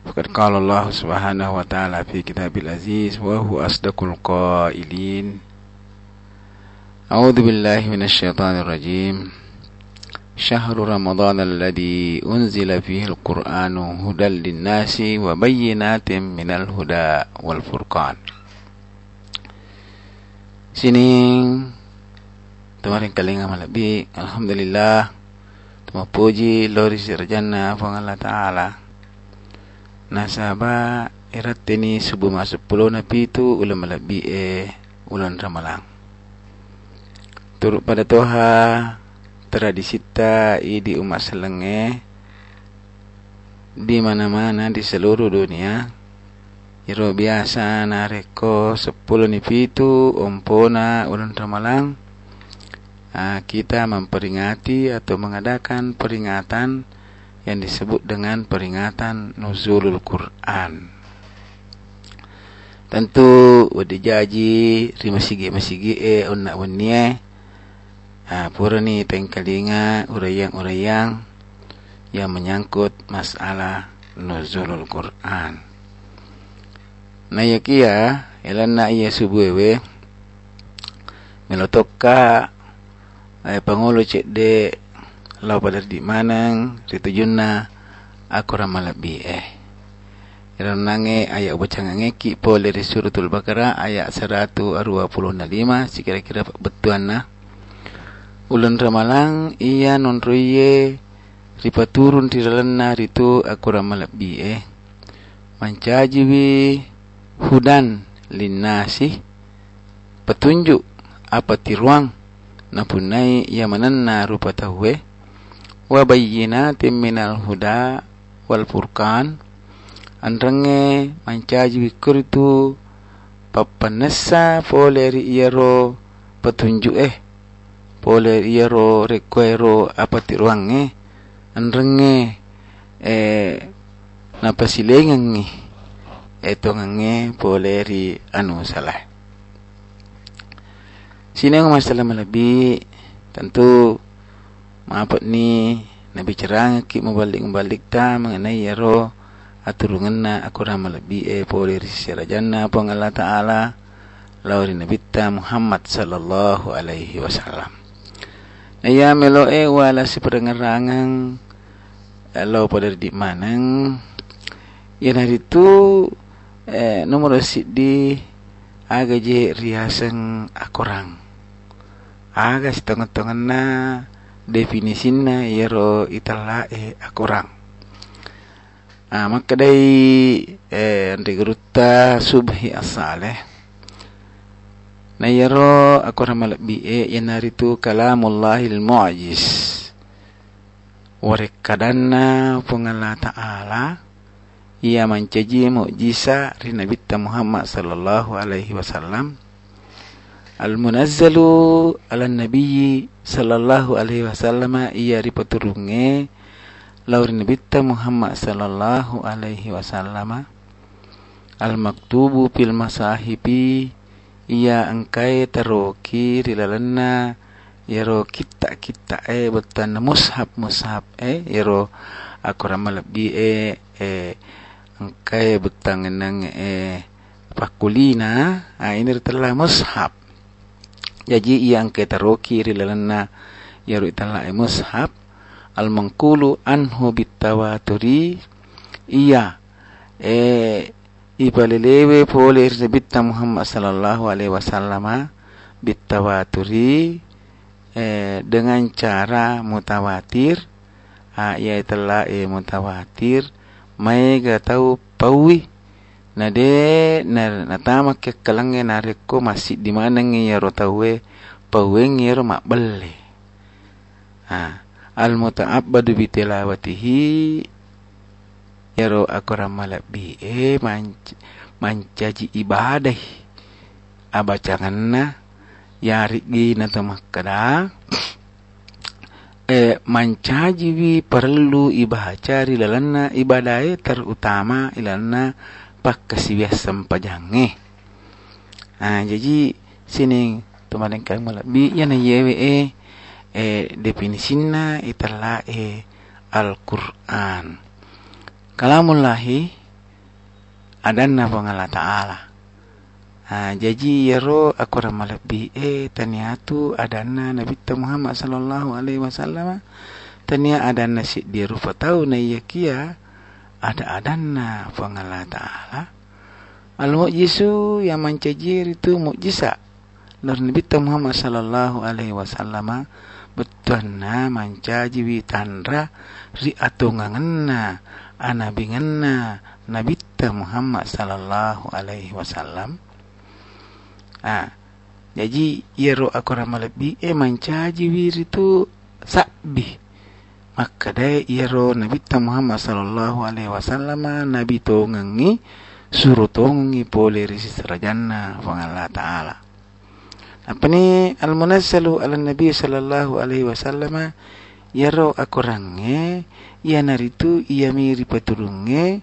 ba'd. فقد قال الله سبحانه وتعالى في كتاب العزيز وهو أصدق القائلين أعوذ بالله من الشيطان الرجيم شهر رمضان الذي أنزل فيه القرآن هدى للناس وبينات من الهدى والفرقان Sining Tumaring kalinga malabi Alhamdulillah Tumapuji Lori sirjana Pang Allah Ta'ala nasaba iratini subuh masuk pulau nabi itu ulam malabi e ulan ramalang turut pada toha tradisi ta di umat selenge di mana-mana di seluruh dunia. Iro biasa nareko sepuluh nipi itu ompona ulan ramalang ah, kita memperingati atau mengadakan peringatan yang disebut dengan peringatan nuzulul Quran. Tentu wadi jaji rima sigi masigi e unna wennie ha pura ni tengkalinga urayang-urayang yang menyangkut masalah nuzulul Quran. Na yakia elanna iya subuewe melotoka ay pangulo cek de lau pada di manang aku ramalabi eh. Nange ayat bacaan ngeki pole dari suratul Baqarah ayat 125 si kira-kira betuan na. Ulan ramalang iya non roye ripa turun di dalam itu aku ramalabi eh. Mancajiwi hudan linasi petunjuk apa tiruang napunai ia mananna rupa tahu wa bayyinatin minal huda wal furqan andrange mancaji wikuritu papanessa poleri iyaro petunjuk eh poleri iyaro rekwero apa tiruange andrange eh napa silengangi eto ngange poleri anu salah sini masalah lebih tentu Maafat ni Nabi cerang ki membalik-membalik ta mengenai yaro aturungan na aku rama lebih e poli risi rajana pong Allah Ta'ala lauri Nabi ta Muhammad sallallahu alaihi wasallam. Naya melo e wala si perengerangan lau pada di manang yan hari tu eh, nomor di aga je riasan akorang. Aga setengah-tengah na definisina yero itala e akorang ah maka dai eh gruta subhi asale na yero akorang malabi e yanaritu kalamullahil mu'jiz warek kadanna pungala ta'ala ia mencaji mukjizat ri Nabi Muhammad sallallahu alaihi wasallam al-munazzalu ala nabiyyi sallallahu alaihi wasallam iya ripaturunge lauri nabitta Muhammad sallallahu alaihi wasallam. Al-maktubu fil masahibi iya angkai taroki rilalanna yaro kita kita e betan mushab mushab e yaro aku ramal bi e e angkai betang nang e pakulina a ini telah mushab Jadi yang kita roki rilalana yaru itala mushab al mangkulu anhu bitawaturi iya eh ipalelewe pole irbitta Muhammad sallallahu alaihi wasallam bitawaturi eh, dengan cara mutawatir. Ah, ya itulah eh, mutawatir. Mai ga tahu pawi na de na natama ke kalange na reko masih di mana ngi yaro tawe pawe ngi yaro makbale ha al muta'abbadu bi tilawatihi yaro akora malabi e manc mancaji ibadah. Abacanganna yarigi na tamakkada e mancaji wi perlu ibaca lalanna ibadai terutama ilanna pakkasibiasam pajange ah jadi sini teman kang malabi yana yewe e e definisina itala e Al-Qur'an. Kalamullahi adanna pangala ta'ala. Ha, jadi yero aku ramalabi eh taniatu adanna nabi Muhammad sallallahu alaihi wasallam tania adanna si dia rupa tahu na yakia ada adanna pangala ta'ala. Al mu'jisu yang mencajir itu mukjizat Nur Nabi Muhammad sallallahu alaihi wasallam betuanna mancaji wi tanra ri atunganganna anabinganna Nabi Muhammad sallallahu alaihi wasallam. Ah jadi yero aku ramalabi e mancaji wir itu sabbi yero Nabi Muhammad sallallahu alaihi wasallam nabi to ngangi suruh tongi pole risi serajanna Allah taala. Apa ni al-munazzalu ala nabi sallallahu alaihi wasallam yaro akorange ia naritu ia miri paturunge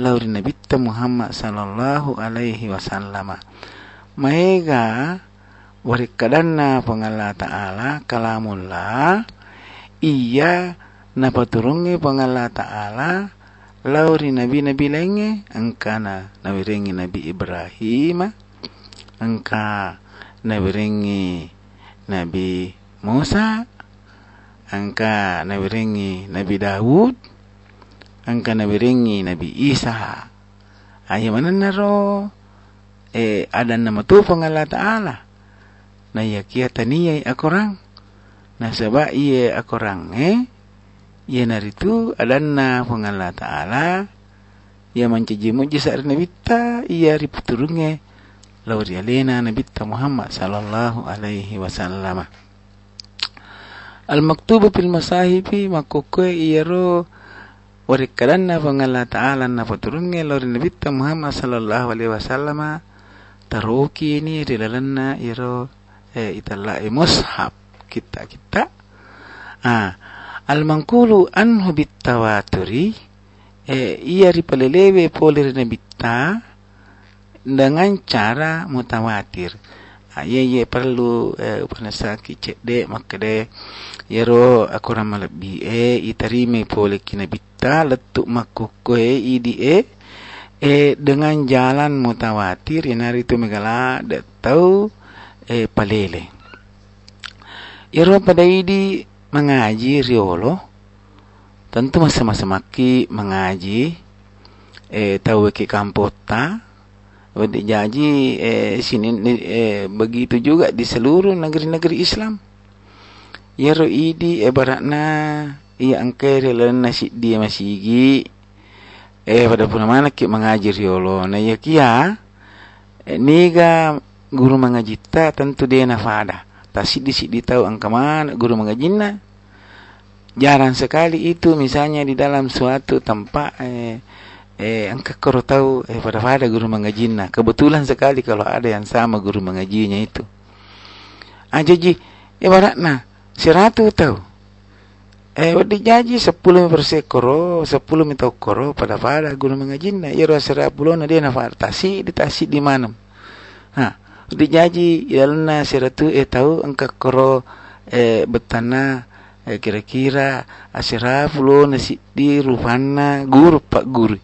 lauri nabi Muhammad sallallahu alaihi wasallam. Maega warikadanna pangala ta'ala kalamullah iya napaturunge pangala ta'ala lauri nabi-nabi lenge angkana nabi nabi Ibrahim angka nabi nabi Musa angka nabi nabi Dawud angka nabi nabi Isa. Ayo mana naro? Eh ada nama tu pangala ta'ala. Na ya kia taniya akorang. Na sabah iya akorang eh ia naritu adanna pangala ta'ala ia mancaji mujizat nabi ta ia riputurunge lauri alena nabi Muhammad sallallahu alaihi wasallam. Al maktubu fil masahibi makokwe iyaro warikadanna pangala ta'ala na puturunge lauri nabi Muhammad sallallahu alaihi wasallam taruki ini rilalanna iro eh italla mushaf kita kita ah Al-mangkulu anhu bitawaturi eh, ia ripalelewe polir bitta dengan cara mutawatir. Ye ye perlu eh, upanasa kicek de maka de yero aku lebih eh itarime pole kina bitta letuk makuko e idi e eh, dengan jalan mutawatir yang hari megala de tahu eh palele. Yero pada idi mengaji riolo tentu masa-masa maki mengaji eh tahu ke kampota. Jaji eh, sini eh, begitu juga di seluruh negeri-negeri Islam. Ya idi ibaratna ia angkere lan nasi dia masih eh pada pun mana ki mengaji riolo na ya kia eh, niga guru mengaji ta tentu dia nafada tasik di tahu angka mana guru mengajinya jarang sekali itu misalnya di dalam suatu tempat eh, eh angka kau tahu eh pada pada guru mengajinya kebetulan sekali kalau ada yang sama guru mengajinya itu. Aja ji ibaratnya siratu tahu eh wadi jaji sepuluh persen koro sepuluh mito koro pada pada guru mengajinya ya rasa sepuluh dia di tasi di mana di jaji yalna siratu eh tahu angka koro eh betana eh, kira-kira asiraf lo nasi di rupana guru pak guru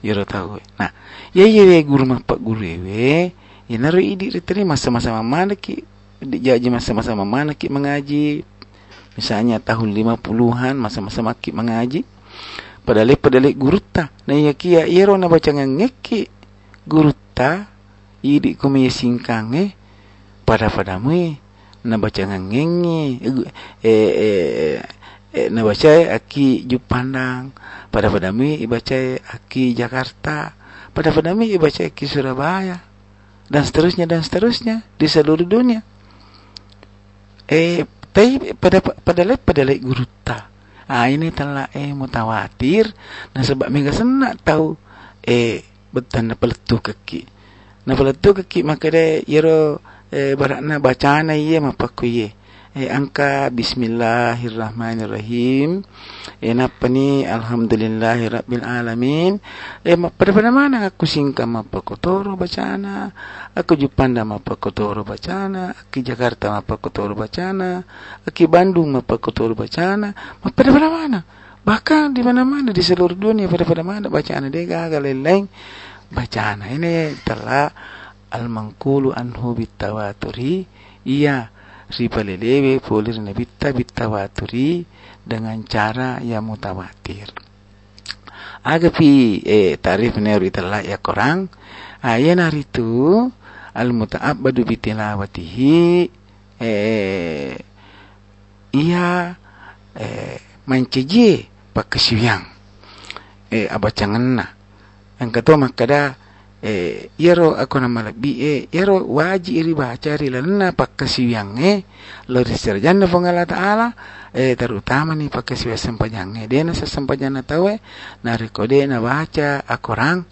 yoro tahu nah ya ya ya guru mah pak guru we. Ya naru idi ritri masa-masa mana ki jaji masa-masa mana ki mengaji. Misalnya tahun lima puluhan masa-masa maki mengaji. Padahal padahal guru ta. Nah ya kia iro na baca ngeki guru ta idi kumi singkange pada padamu na baca ngengi eh eh eh, na baca aki Jupandang pada padami ibaca aki Jakarta. Pada padami ibaca aki Surabaya. Dan seterusnya dan seterusnya di seluruh dunia. Eh tapi pada pada lek pada lek guru ta. Ah ini telah eh mutawatir. Nah sebab mega senak tahu eh betan na peletu kaki na peletu kaki maka de yero eh barakna bacana ye mapaku ye eh, angka Bismillahirrahmanirrahim. Eh napa ni Alhamdulillahi Rabbil Alamin. Eh pada pada mana aku singka mapa kotoro bacana aku Jepanda mapa kotoro bacana aku Jakarta mapa kotoro bacana aku Bandung mapa kotoro bacana. Pada pada mana? Bahkan di mana-mana di seluruh dunia pada pada mana bacaan dega lain bacaan ini telah al-manqulu anhu bitawaturi. Iya ribalelewe polir na bitta bitawaturi dengan cara yang mutawatir. Agapi eh, tarif neru itala ya korang ayan hari itu al muta'abbadu bitilawatihi. Eh, ia eh, manceje pakasiwyang eh, abacangan na ang kato makada e yero ako na malabi e yero waji iri baca ri lana pakkasiwang e. Lori serjan na pangala taala e terutama ni pakkasiwa sempanyang e. Dena sa sempanyang na tawe na rekode na baca akorang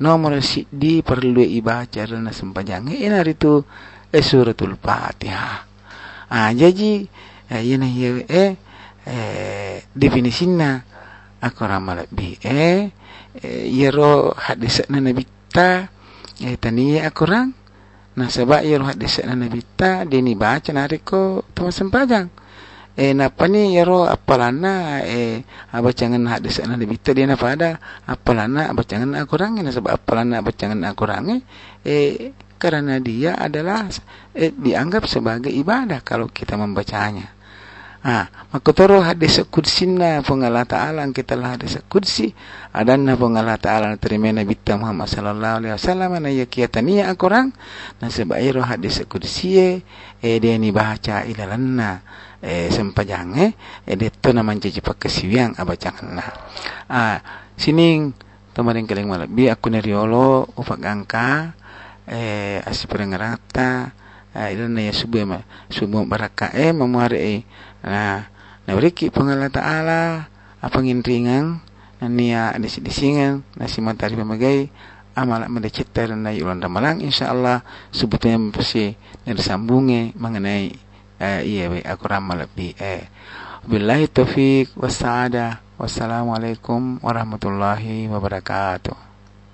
nomor si di perlu ibaca na sempanyang e. Na ritu e suratul fatihah ah jadi e, yana ye e e definisinya ako malabi e yero hadis na nabi ta tania akurang. Na sebab ya rohat desa na nabita dini baca nariko tama sempajang. Eh napa ni ya ro apalana eh abacangan hak desa na nabita dia napa ada apalana abacangan akurang na sebab apalana abacangan akurang eh karena dia adalah eh, dianggap sebagai ibadah kalau kita membacanya Ah, makotoro hadis kudsinna pengala ta'ala kita lah hadis kudsi adanna pengala ta'ala terima Nabi Muhammad sallallahu alaihi wasallam na yakiyataniya akorang na sebairo hadis kudsi e dia ni baca ilalanna e sempajang e e detto na manjaji pakasiwiang abacanganna ah sining tamaring kaling malabi aku neriolo ufak angka eh asiparengarata eh ilana ya subuh ma subuh baraka eh mamuari eh. Nah, na beriki pangala taala apa ngintringan niya disisingan nasi matari pamagai amal mendecita dan naik ulang damalang insyaallah sebutnya pasti sambungi mengenai uh, iya aku ramal lebih eh. Billahi taufik wassaada wassalamualaikum warahmatullahi wabarakatuh